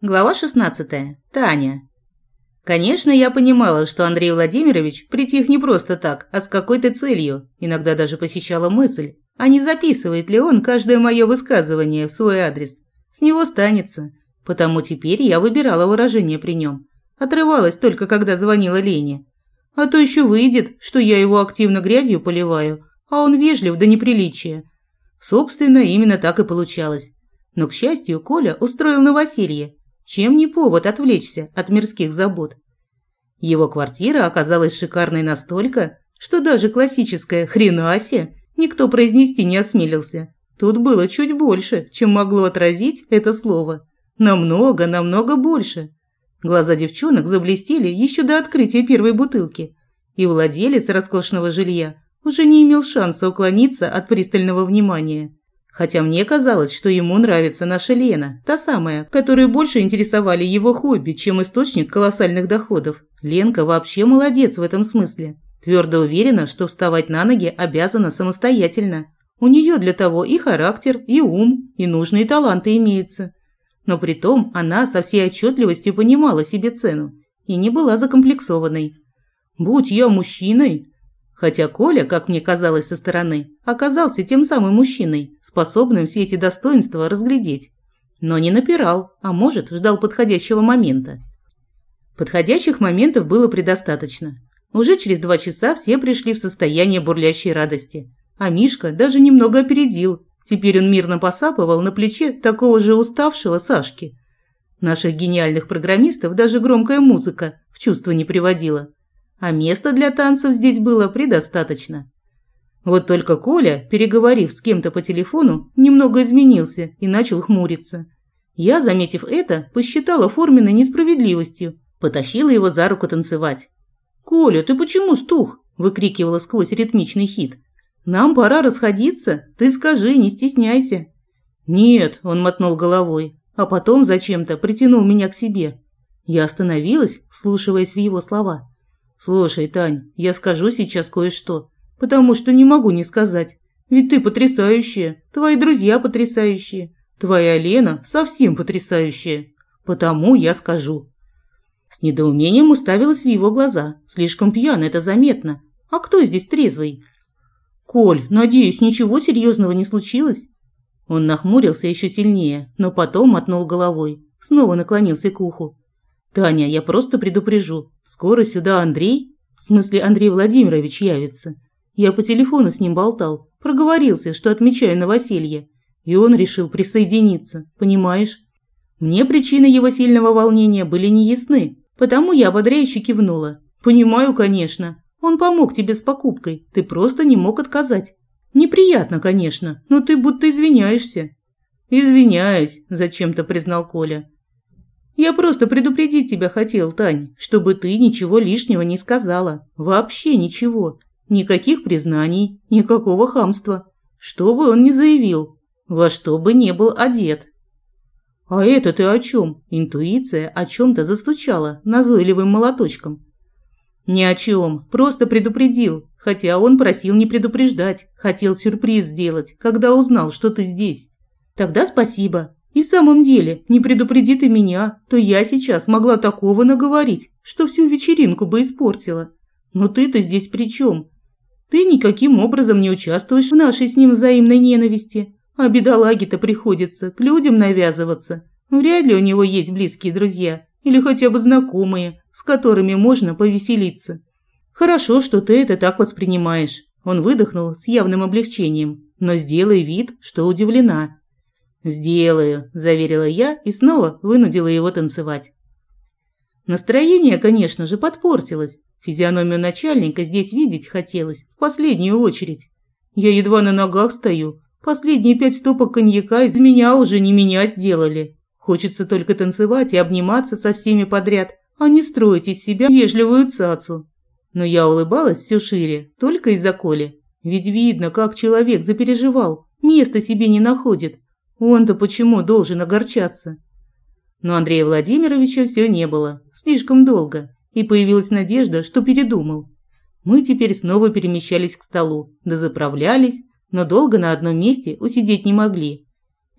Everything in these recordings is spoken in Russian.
Глава 16. Таня. Конечно, я понимала, что Андрей Владимирович притих не просто так, а с какой-то целью. Иногда даже посещала мысль, а не записывает ли он каждое мое высказывание в свой адрес. С него станется. Потому теперь я выбирала выражение при нем. Отрывалась только, когда звонила Лене. А то еще выйдет, что я его активно грязью поливаю, а он вежлив до неприличия. Собственно, именно так и получалось. Но, к счастью, Коля устроил новоселье чем не повод отвлечься от мирских забот? Его квартира оказалась шикарной настолько, что даже классическое «хренасе» никто произнести не осмелился. Тут было чуть больше, чем могло отразить это слово. Намного, намного больше. Глаза девчонок заблестели еще до открытия первой бутылки, и владелец роскошного жилья уже не имел шанса уклониться от пристального внимания. Хотя мне казалось, что ему нравится наша Лена, та самая, которую больше интересовали его хобби, чем источник колоссальных доходов. Ленка вообще молодец в этом смысле. Твердо уверена, что вставать на ноги обязана самостоятельно. У нее для того и характер, и ум, и нужные таланты имеются. Но при том она со всей отчетливостью понимала себе цену и не была закомплексованной. «Будь я мужчиной, Хотя Коля, как мне казалось со стороны, оказался тем самым мужчиной, способным все эти достоинства разглядеть. Но не напирал, а может, ждал подходящего момента. Подходящих моментов было предостаточно. Уже через два часа все пришли в состояние бурлящей радости. А Мишка даже немного опередил. Теперь он мирно посапывал на плече такого же уставшего Сашки. Наших гениальных программистов даже громкая музыка в чувство не приводила а места для танцев здесь было предостаточно. Вот только Коля, переговорив с кем-то по телефону, немного изменился и начал хмуриться. Я, заметив это, посчитала форменной несправедливостью, потащила его за руку танцевать. «Коля, ты почему стух?» – выкрикивала сквозь ритмичный хит. «Нам пора расходиться, ты скажи, не стесняйся». «Нет», – он мотнул головой, а потом зачем-то притянул меня к себе. Я остановилась, вслушиваясь в его слова. «Слушай, Тань, я скажу сейчас кое-что, потому что не могу не сказать. Ведь ты потрясающая, твои друзья потрясающие, твоя Лена совсем потрясающая. Потому я скажу». С недоумением уставилась в его глаза. Слишком пьян, это заметно. А кто здесь трезвый? «Коль, надеюсь, ничего серьезного не случилось?» Он нахмурился еще сильнее, но потом мотнул головой. Снова наклонился к уху. «Таня, я просто предупрежу. Скоро сюда Андрей, в смысле Андрей Владимирович, явится. Я по телефону с ним болтал, проговорился, что отмечаю новоселье. И он решил присоединиться, понимаешь? Мне причины его сильного волнения были неясны, потому я ободряюще кивнула. «Понимаю, конечно. Он помог тебе с покупкой, ты просто не мог отказать. Неприятно, конечно, но ты будто извиняешься». «Извиняюсь», – зачем-то признал Коля. Я просто предупредить тебя хотел, Тань, чтобы ты ничего лишнего не сказала. Вообще ничего. Никаких признаний, никакого хамства. Что бы он ни заявил, во что бы не был одет. А это ты о чем? Интуиция о чем-то застучала назойливым молоточком. Ни о чем, просто предупредил, хотя он просил не предупреждать, хотел сюрприз сделать, когда узнал, что ты здесь. Тогда спасибо, и в самом деле, не предупреди ты меня, то я сейчас могла такого наговорить, что всю вечеринку бы испортила. Но ты-то здесь при чем? Ты никаким образом не участвуешь в нашей с ним взаимной ненависти. А бедолаге-то приходится к людям навязываться. Вряд ли у него есть близкие друзья или хотя бы знакомые, с которыми можно повеселиться. Хорошо, что ты это так воспринимаешь. Он выдохнул с явным облегчением, но сделай вид, что удивлена. «Сделаю», – заверила я и снова вынудила его танцевать. Настроение, конечно же, подпортилось. Физиономию начальника здесь видеть хотелось в последнюю очередь. Я едва на ногах стою. Последние пять стопок коньяка из меня уже не меня сделали. Хочется только танцевать и обниматься со всеми подряд, а не строить из себя вежливую цацу. Но я улыбалась все шире, только из-за Коли. Ведь видно, как человек запереживал, места себе не находит, он-то почему должен огорчаться? Но Андрея Владимировича все не было, слишком долго, и появилась надежда, что передумал. Мы теперь снова перемещались к столу, дозаправлялись, но долго на одном месте усидеть не могли.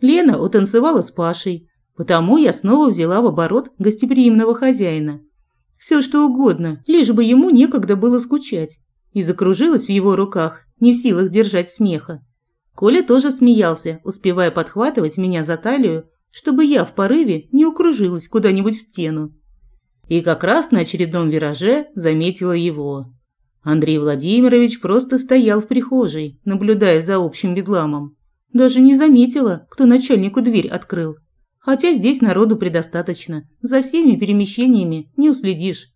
Лена утанцевала с Пашей, Потому я снова взяла в оборот гостеприимного хозяина. Все что угодно, лишь бы ему некогда было скучать. И закружилась в его руках, не в силах держать смеха. Коля тоже смеялся, успевая подхватывать меня за талию, чтобы я в порыве не укружилась куда-нибудь в стену. И как раз на очередном вираже заметила его. Андрей Владимирович просто стоял в прихожей, наблюдая за общим бедламом. Даже не заметила, кто начальнику дверь открыл. Хотя здесь народу предостаточно, за всеми перемещениями не уследишь.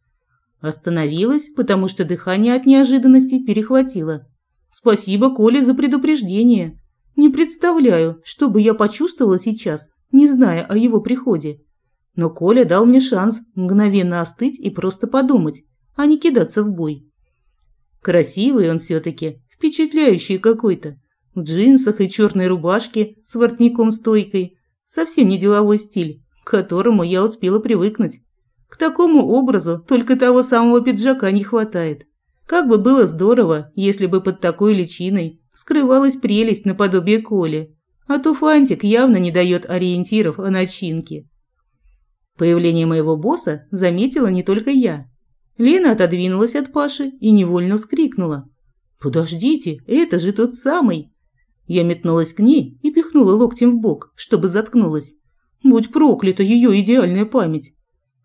Остановилась, потому что дыхание от неожиданности перехватило. Спасибо Коле за предупреждение. Не представляю, что бы я почувствовала сейчас, не зная о его приходе. Но Коля дал мне шанс мгновенно остыть и просто подумать, а не кидаться в бой. Красивый он все-таки, впечатляющий какой-то. В джинсах и черной рубашке с воротником-стойкой. Совсем не деловой стиль, к которому я успела привыкнуть. К такому образу только того самого пиджака не хватает. Как бы было здорово, если бы под такой личиной скрывалась прелесть наподобие Коли. А то фантик явно не дает ориентиров о начинке. Появление моего босса заметила не только я. Лена отодвинулась от Паши и невольно вскрикнула. «Подождите, это же тот самый!» Я метнулась к ней и пихнула локтем в бок, чтобы заткнулась. Будь проклята ее идеальная память.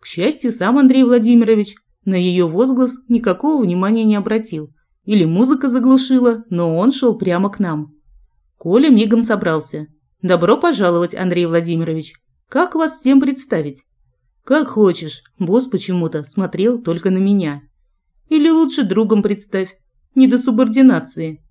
К счастью, сам Андрей Владимирович на ее возглас никакого внимания не обратил. Или музыка заглушила, но он шел прямо к нам. Коля мигом собрался. «Добро пожаловать, Андрей Владимирович. Как вас всем представить?» «Как хочешь». Босс почему-то смотрел только на меня. «Или лучше другом представь. Не до субординации».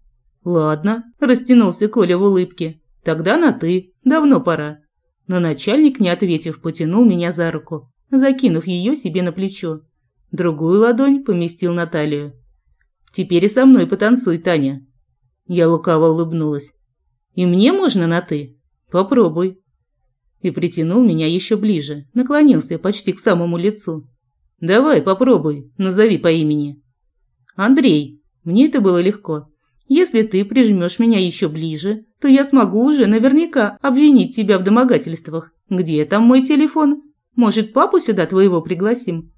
«Ладно», – растянулся Коля в улыбке. «Тогда на «ты». Давно пора». Но начальник, не ответив, потянул меня за руку, закинув ее себе на плечо. Другую ладонь поместил на талию. «Теперь и со мной потанцуй, Таня». Я лукаво улыбнулась. «И мне можно на «ты»?» «Попробуй» и притянул меня еще ближе, наклонился почти к самому лицу. «Давай, попробуй, назови по имени». «Андрей». Мне это было легко. «Если ты прижмешь меня еще ближе, то я смогу уже наверняка обвинить тебя в домогательствах. Где там мой телефон? Может, папу сюда твоего пригласим?»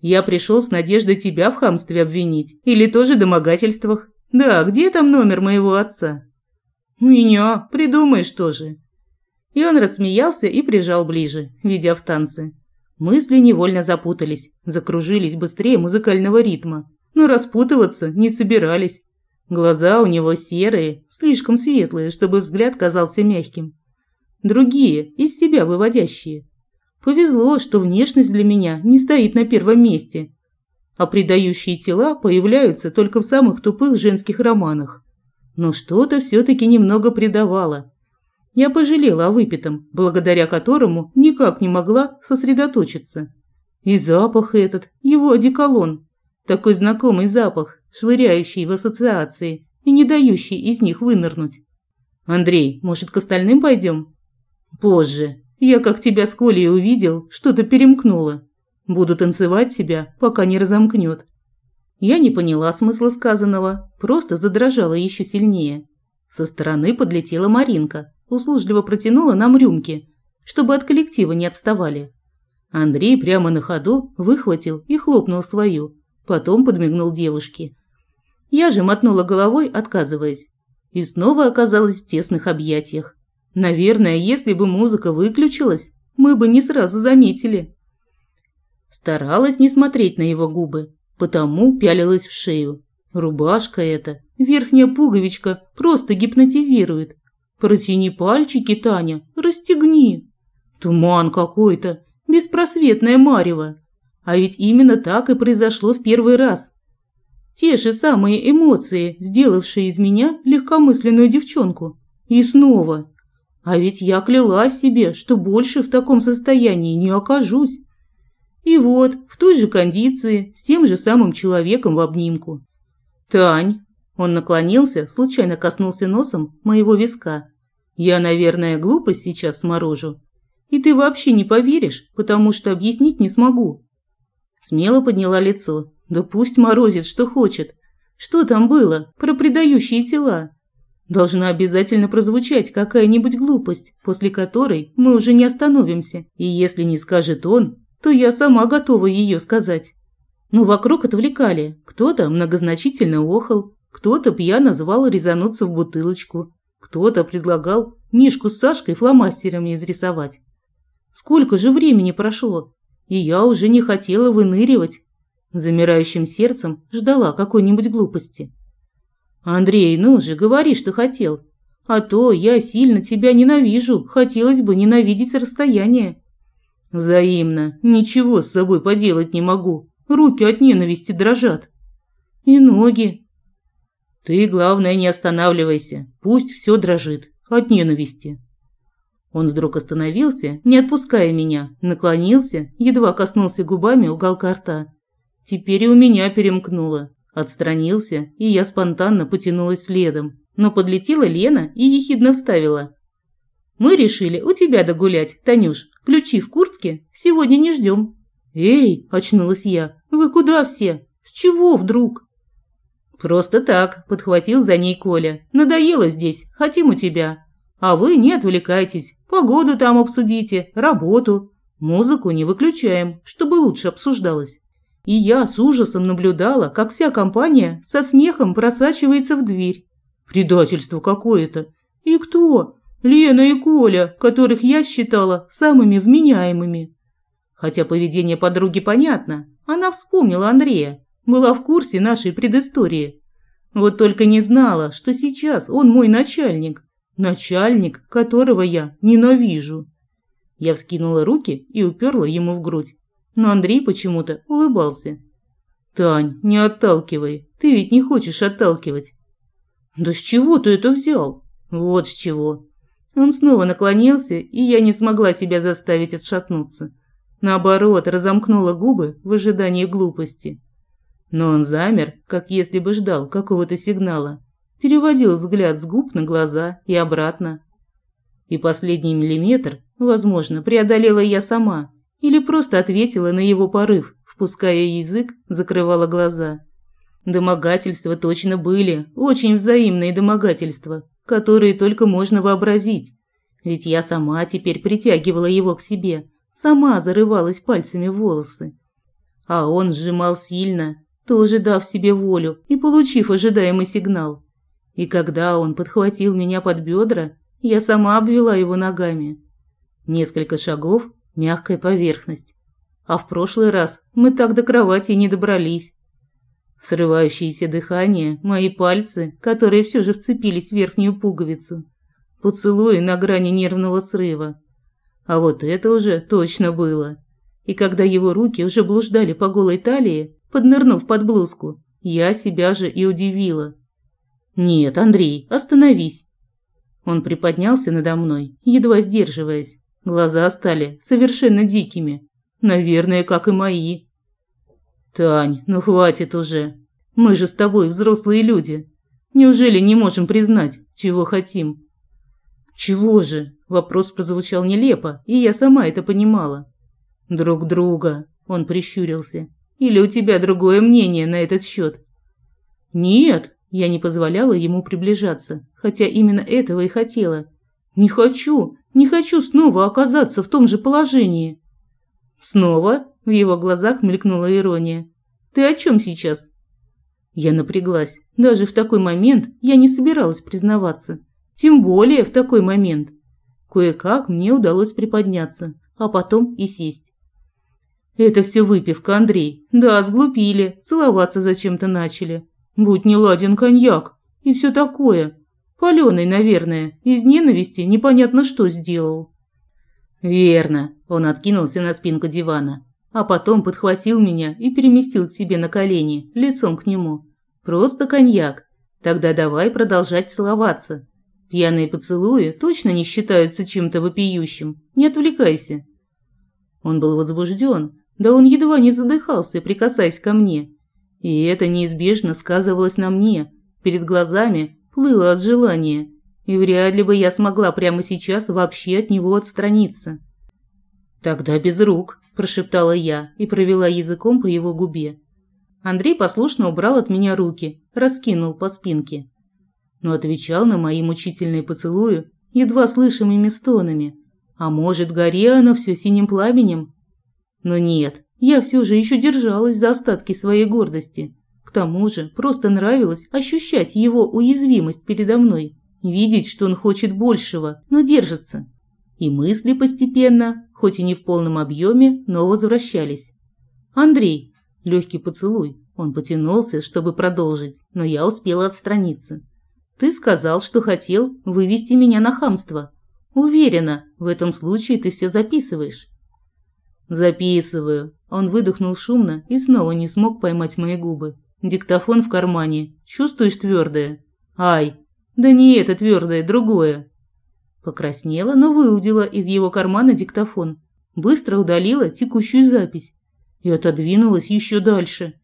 «Я пришел с надеждой тебя в хамстве обвинить. Или тоже домогательствах. Да, где там номер моего отца?» «Меня? Придумаешь тоже. И он рассмеялся и прижал ближе, видя в танце. Мысли невольно запутались, закружились быстрее музыкального ритма, но распутываться не собирались. Глаза у него серые, слишком светлые, чтобы взгляд казался мягким. Другие, из себя выводящие. Повезло, что внешность для меня не стоит на первом месте, а предающие тела появляются только в самых тупых женских романах. Но что-то все-таки немного предавало. Я пожалела о выпитом, благодаря которому никак не могла сосредоточиться. И запах этот, его одеколон. Такой знакомый запах, швыряющий в ассоциации и не дающий из них вынырнуть. «Андрей, может, к остальным пойдем?» «Позже. Я, как тебя с Колей увидел, что-то перемкнуло. Буду танцевать тебя, пока не разомкнет». Я не поняла смысла сказанного, просто задрожала еще сильнее. Со стороны подлетела Маринка, услужливо протянула нам рюмки, чтобы от коллектива не отставали. Андрей прямо на ходу выхватил и хлопнул свою, потом подмигнул девушке. Я же мотнула головой, отказываясь, и снова оказалась в тесных объятиях. Наверное, если бы музыка выключилась, мы бы не сразу заметили. Старалась не смотреть на его губы, потому пялилась в шею. Рубашка эта, верхняя пуговичка просто гипнотизирует. Протяни пальчики, Таня, расстегни. Туман какой-то, беспросветное марево. А ведь именно так и произошло в первый раз. Те же самые эмоции, сделавшие из меня легкомысленную девчонку. И снова. А ведь я клялась себе, что больше в таком состоянии не окажусь. И вот, в той же кондиции, с тем же самым человеком в обнимку. «Тань, он наклонился, случайно коснулся носом моего виска. Я, наверное, глупость сейчас сморожу. И ты вообще не поверишь, потому что объяснить не смогу. Смело подняла лицо. Да пусть морозит, что хочет. Что там было про предающие тела? Должна обязательно прозвучать какая-нибудь глупость, после которой мы уже не остановимся. И если не скажет он, то я сама готова ее сказать. Но вокруг отвлекали. Кто-то многозначительно охал, кто-то пьяно звал резануться в бутылочку, кто-то предлагал Мишку с Сашкой фломастерами изрисовать. Сколько же времени прошло, и я уже не хотела выныривать. Замирающим сердцем ждала какой-нибудь глупости. «Андрей, ну же, говори, что хотел. А то я сильно тебя ненавижу, хотелось бы ненавидеть с расстояния». «Взаимно. Ничего с собой поделать не могу. Руки от ненависти дрожат». «И ноги». «Ты, главное, не останавливайся. Пусть все дрожит. От ненависти». Он вдруг остановился, не отпуская меня, наклонился, едва коснулся губами уголка рта. Теперь и у меня перемкнуло. Отстранился, и я спонтанно потянулась следом. Но подлетела Лена и ехидно вставила. «Мы решили у тебя догулять, Танюш. Ключи в куртке сегодня не ждем». «Эй!» – очнулась я. «Вы куда все? С чего вдруг?» «Просто так», – подхватил за ней Коля. «Надоело здесь, хотим у тебя. А вы не отвлекайтесь, погоду там обсудите, работу. Музыку не выключаем, чтобы лучше обсуждалось». И я с ужасом наблюдала, как вся компания со смехом просачивается в дверь. Предательство какое-то. И кто? Лена и Коля, которых я считала самыми вменяемыми. Хотя поведение подруги понятно. Она вспомнила Андрея, была в курсе нашей предыстории. Вот только не знала, что сейчас он мой начальник. Начальник, которого я ненавижу. Я вскинула руки и уперла ему в грудь но Андрей почему-то улыбался. «Тань, не отталкивай, ты ведь не хочешь отталкивать». «Да с чего ты это взял?» «Вот с чего». Он снова наклонился, и я не смогла себя заставить отшатнуться. Наоборот, разомкнула губы в ожидании глупости. Но он замер, как если бы ждал какого-то сигнала. Переводил взгляд с губ на глаза и обратно. И последний миллиметр, возможно, преодолела я сама, или просто ответила на его порыв, впуская язык, закрывала глаза. Домогательства точно были, очень взаимные домогательства, которые только можно вообразить. Ведь я сама теперь притягивала его к себе, сама зарывалась пальцами в волосы. А он сжимал сильно, тоже дав себе волю и получив ожидаемый сигнал. И когда он подхватил меня под бедра, я сама обвела его ногами. Несколько шагов, мягкая поверхность. А в прошлый раз мы так до кровати не добрались. Срывающееся дыхание, мои пальцы, которые все же вцепились в верхнюю пуговицу. Поцелуи на грани нервного срыва. А вот это уже точно было. И когда его руки уже блуждали по голой талии, поднырнув под блузку, я себя же и удивила. «Нет, Андрей, остановись!» Он приподнялся надо мной, едва сдерживаясь. Глаза стали совершенно дикими. Наверное, как и мои. Тань, ну хватит уже. Мы же с тобой взрослые люди. Неужели не можем признать, чего хотим? Чего же? Вопрос прозвучал нелепо, и я сама это понимала. Друг друга, он прищурился. Или у тебя другое мнение на этот счет? Нет, я не позволяла ему приближаться, хотя именно этого и хотела. Не хочу, не хочу снова оказаться в том же положении. Снова? В его глазах мелькнула ирония. Ты о чем сейчас? Я напряглась. Даже в такой момент я не собиралась признаваться. Тем более в такой момент. Кое-как мне удалось приподняться, а потом и сесть. Это все выпивка, Андрей. Да, сглупили, целоваться зачем-то начали. Будь не ладен коньяк и все такое. Палёный, наверное, из ненависти непонятно что сделал. Верно. Он откинулся на спинку дивана, а потом подхватил меня и переместил к себе на колени, лицом к нему. Просто коньяк. Тогда давай продолжать целоваться. Пьяные поцелуи точно не считаются чем-то вопиющим. Не отвлекайся. Он был возбужден, да он едва не задыхался, прикасаясь ко мне. И это неизбежно сказывалось на мне. Перед глазами плыла от желания, и вряд ли бы я смогла прямо сейчас вообще от него отстраниться. «Тогда без рук», – прошептала я и провела языком по его губе. Андрей послушно убрал от меня руки, раскинул по спинке. но отвечал на мои мучительные поцелуи едва слышимыми стонами. А может, горе она все синим пламенем? Но нет, я все же еще держалась за остатки своей гордости. К тому же, просто нравилось ощущать его уязвимость передо мной, видеть, что он хочет большего, но держится. И мысли постепенно, хоть и не в полном объеме, но возвращались. «Андрей!» – легкий поцелуй. Он потянулся, чтобы продолжить, но я успела отстраниться. «Ты сказал, что хотел вывести меня на хамство. Уверена, в этом случае ты все записываешь». «Записываю». Он выдохнул шумно и снова не смог поймать мои губы. Диктофон в кармане. Чувствуешь твердое? Ай, да не это твердое, другое. Покраснела, но выудила из его кармана диктофон. Быстро удалила текущую запись и отодвинулась еще дальше.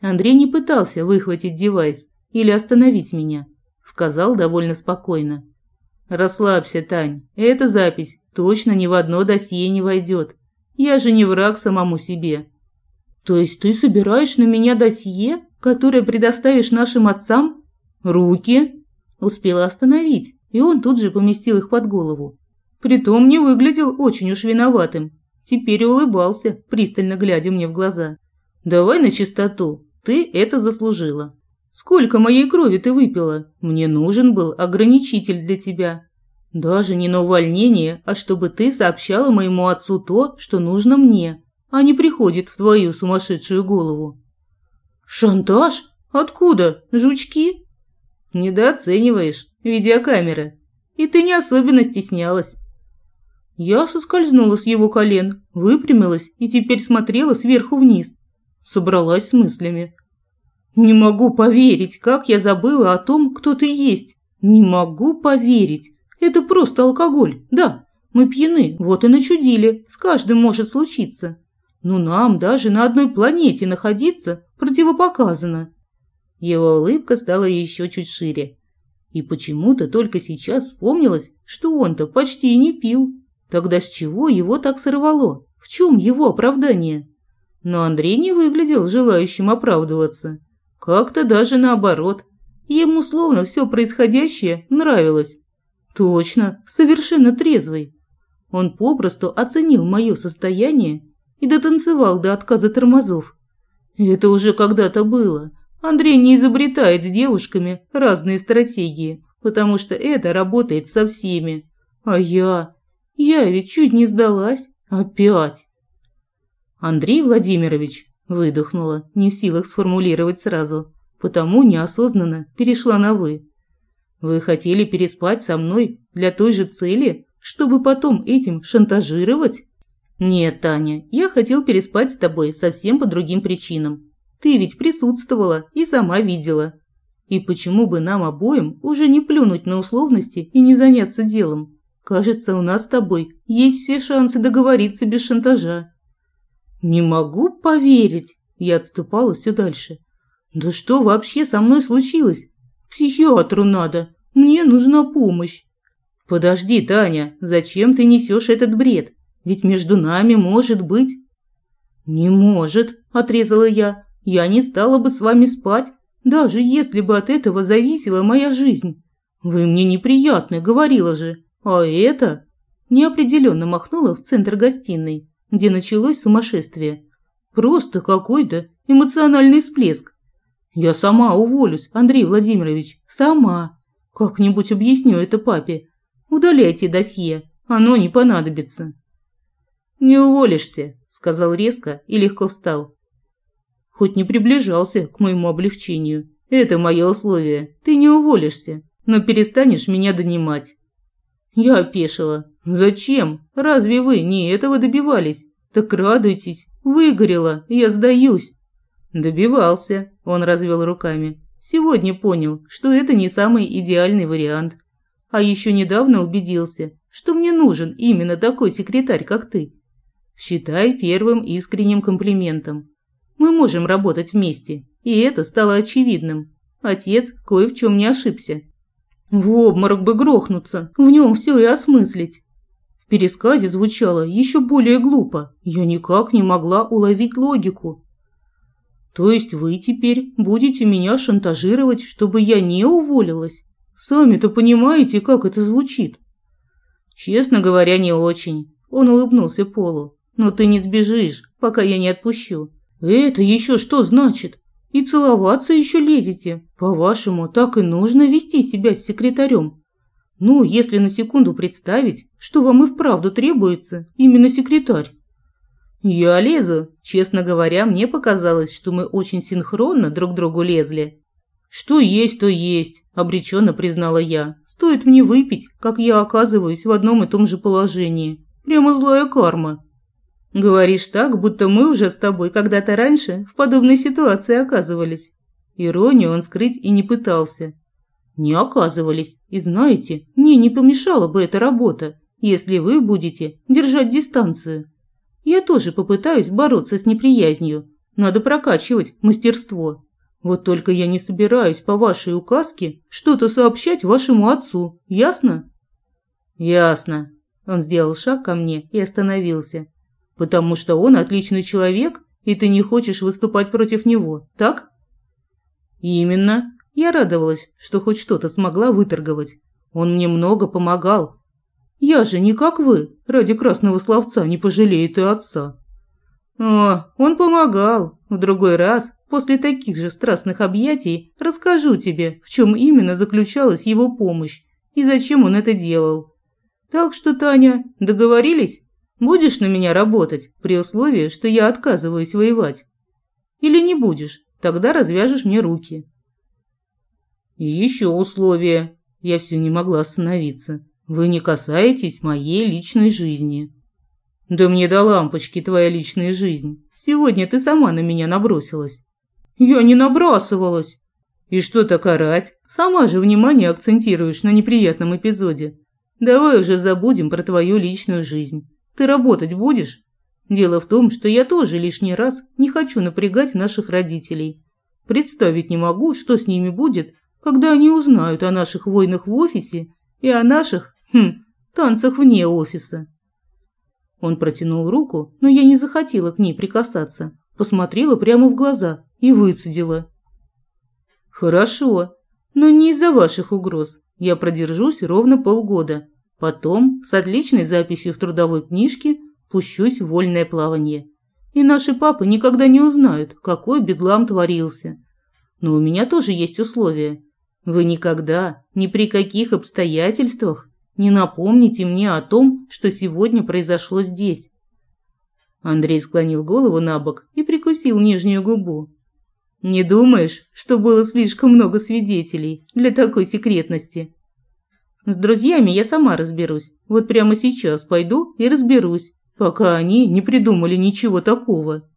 Андрей не пытался выхватить девайс или остановить меня. Сказал довольно спокойно. «Расслабься, Тань. Эта запись точно ни в одно досье не войдет. Я же не враг самому себе». «То есть ты собираешь на меня досье, которое предоставишь нашим отцам?» «Руки?» Успела остановить, и он тут же поместил их под голову. Притом не выглядел очень уж виноватым. Теперь улыбался, пристально глядя мне в глаза. «Давай на чистоту. Ты это заслужила. Сколько моей крови ты выпила? Мне нужен был ограничитель для тебя. Даже не на увольнение, а чтобы ты сообщала моему отцу то, что нужно мне, а не приходит в твою сумасшедшую голову». «Шантаж? Откуда? Жучки?» Недооцениваешь видеокамеры. И ты не особенно стеснялась. Я соскользнула с его колен, выпрямилась и теперь смотрела сверху вниз. Собралась с мыслями. Не могу поверить, как я забыла о том, кто ты есть. Не могу поверить. Это просто алкоголь. Да, мы пьяны, вот и начудили. С каждым может случиться. Но нам даже на одной планете находиться противопоказано. Его улыбка стала еще чуть шире. И почему-то только сейчас вспомнилось, что он-то почти и не пил. Тогда с чего его так сорвало? В чем его оправдание? Но Андрей не выглядел желающим оправдываться. Как-то даже наоборот. Ему словно все происходящее нравилось. Точно, совершенно трезвый. Он попросту оценил мое состояние и дотанцевал до отказа тормозов. Это уже когда-то было – Андрей не изобретает с девушками разные стратегии, потому что это работает со всеми. А я... Я ведь чуть не сдалась. Опять. Андрей Владимирович выдохнула, не в силах сформулировать сразу, потому неосознанно перешла на «вы». Вы хотели переспать со мной для той же цели, чтобы потом этим шантажировать? Нет, Таня, я хотел переспать с тобой совсем по другим причинам. Ты ведь присутствовала и сама видела. И почему бы нам обоим уже не плюнуть на условности и не заняться делом? Кажется, у нас с тобой есть все шансы договориться без шантажа. Не могу поверить. Я отступала все дальше. Да что вообще со мной случилось? Психиатру надо. Мне нужна помощь. Подожди, Таня, зачем ты несешь этот бред? Ведь между нами может быть... Не может, отрезала я. Я не стала бы с вами спать, даже если бы от этого зависела моя жизнь. Вы мне неприятны, говорила же. А это...» Неопределенно махнула в центр гостиной, где началось сумасшествие. «Просто какой-то эмоциональный всплеск. Я сама уволюсь, Андрей Владимирович, сама. Как-нибудь объясню это папе. Удаляйте досье, оно не понадобится». «Не уволишься», – сказал резко и легко встал хоть не приближался к моему облегчению. Это мое условие. Ты не уволишься, но перестанешь меня донимать. Я опешила. Зачем? Разве вы не этого добивались? Так радуйтесь. Выгорело. Я сдаюсь. Добивался. Он развел руками. Сегодня понял, что это не самый идеальный вариант. А еще недавно убедился, что мне нужен именно такой секретарь, как ты. Считай первым искренним комплиментом. Мы можем работать вместе, и это стало очевидным. Отец кое в чем не ошибся. В обморок бы грохнуться, в нем все и осмыслить. В пересказе звучало еще более глупо. Я никак не могла уловить логику. То есть вы теперь будете меня шантажировать, чтобы я не уволилась? Сами-то понимаете, как это звучит?» «Честно говоря, не очень». Он улыбнулся Полу. «Но ты не сбежишь, пока я не отпущу». «Это еще что значит? И целоваться еще лезете? По-вашему, так и нужно вести себя с секретарем?» Ну, если на секунду представить, что вам и вправду требуется именно секретарь. Я лезу. Честно говоря, мне показалось, что мы очень синхронно друг другу лезли. Что есть, то есть, обреченно признала я. Стоит мне выпить, как я оказываюсь в одном и том же положении. Прямо злая карма. Говоришь так, будто мы уже с тобой когда-то раньше в подобной ситуации оказывались. Иронию он скрыть и не пытался. Не оказывались. И знаете, мне не помешала бы эта работа, если вы будете держать дистанцию. Я тоже попытаюсь бороться с неприязнью. Надо прокачивать мастерство. Вот только я не собираюсь по вашей указке что-то сообщать вашему отцу. Ясно? Ясно. Он сделал шаг ко мне и остановился. Потому что он отличный человек, и ты не хочешь выступать против него, так? Именно. Я радовалась, что хоть что-то смогла выторговать. Он мне много помогал. Я же не как вы, ради красного словца не пожалеет и отца. О, он помогал. В другой раз, после таких же страстных объятий, расскажу тебе, в чем именно заключалась его помощь и зачем он это делал. Так что, Таня, договорились? Будешь на меня работать при условии, что я отказываюсь воевать? Или не будешь? Тогда развяжешь мне руки. И еще условие. Я все не могла остановиться. Вы не касаетесь моей личной жизни. Да мне до лампочки твоя личная жизнь. Сегодня ты сама на меня набросилась. Я не набрасывалась. И что-то карать? Сама же внимание акцентируешь на неприятном эпизоде. Давай уже забудем про твою личную жизнь. Ты работать будешь? Дело в том, что я тоже лишний раз не хочу напрягать наших родителей. Представить не могу, что с ними будет, когда они узнают о наших войнах в офисе и о наших, хм, танцах вне офиса. Он протянул руку, но я не захотела к ней прикасаться. Посмотрела прямо в глаза и выцедила. «Хорошо, но не из-за ваших угроз. Я продержусь ровно полгода. Потом, с отличной записью в трудовой книжке, пущусь в вольное плавание. И наши папы никогда не узнают, какой бедлам творился. Но у меня тоже есть условия. Вы никогда, ни при каких обстоятельствах не напомните мне о том, что сегодня произошло здесь. Андрей склонил голову на бок и прикусил нижнюю губу. Не думаешь, что было слишком много свидетелей для такой секретности? С друзьями я сама разберусь. Вот прямо сейчас пойду и разберусь, пока они не придумали ничего такого.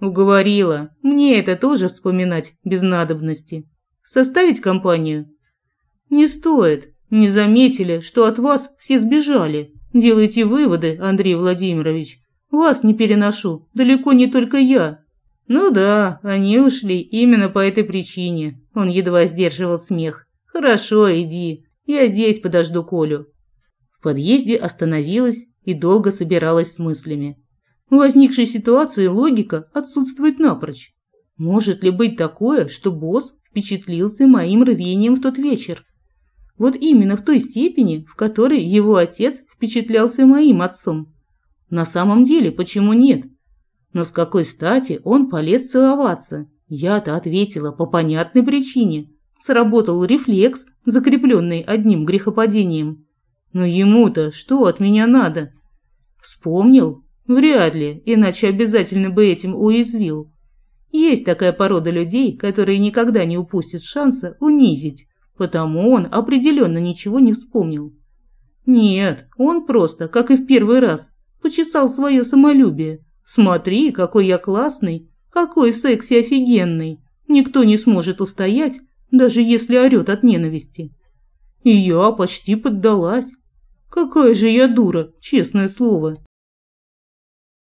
Уговорила. Мне это тоже вспоминать без надобности. Составить компанию? Не стоит. Не заметили, что от вас все сбежали. Делайте выводы, Андрей Владимирович. Вас не переношу, далеко не только я. Ну да, они ушли именно по этой причине. Он едва сдерживал смех. Хорошо, иди. Я здесь подожду Колю. В подъезде остановилась и долго собиралась с мыслями. В возникшей ситуации логика отсутствует напрочь. Может ли быть такое, что босс впечатлился моим рвением в тот вечер. Вот именно в той степени, в которой его отец впечатлялся моим отцом. На самом деле, почему нет? Но с какой стати он полез целоваться? Я-то ответила по понятной причине. Сработал рефлекс, закрепленный одним грехопадением. Но ему-то что от меня надо? Вспомнил? Вряд ли, иначе обязательно бы этим уязвил. Есть такая порода людей, которые никогда не упустят шанса унизить, потому он определенно ничего не вспомнил. Нет, он просто, как и в первый раз, почесал свое самолюбие. Смотри, какой я классный, какой секси офигенный. Никто не сможет устоять, даже если орёт от ненависти. И я почти поддалась. Какая же я дура, честное слово.